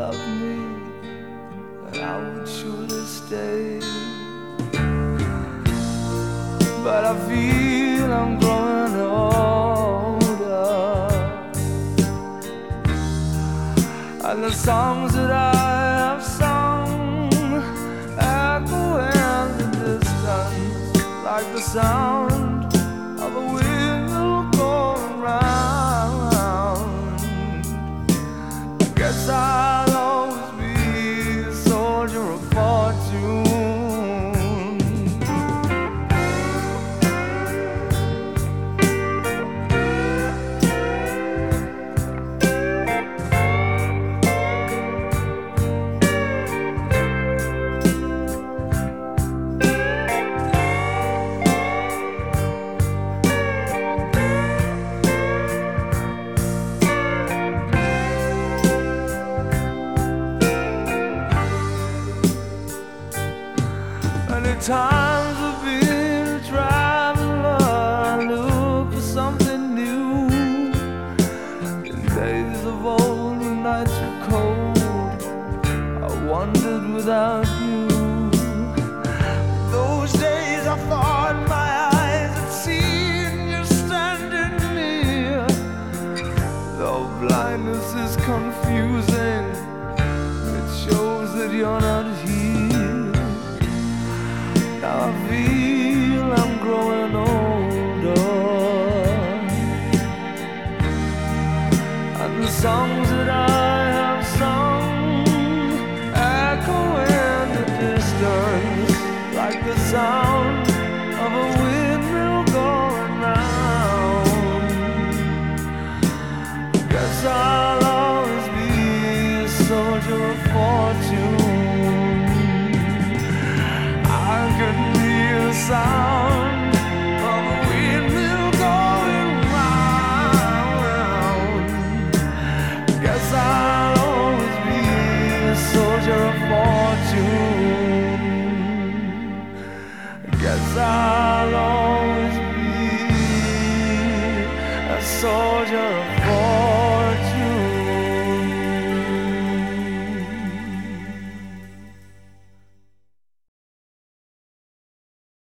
love me, and I would surely stay but I feel I'm growing older. And the songs that I have sung echo in the distance like the sound of a wheel going round. I guess I'll times I've been a traveler, I look for something new. In days of old, when nights were cold, I wandered without you. Those days I thought my eyes had seen you standing near. Though blindness is confusing, it shows that you're not here. I feel I'm growing older, and the songs that I have sung echo in the distance like the sound of a windmill going round. Guess I'll always be a soldier of fortune. Always be a I'll always be a soldier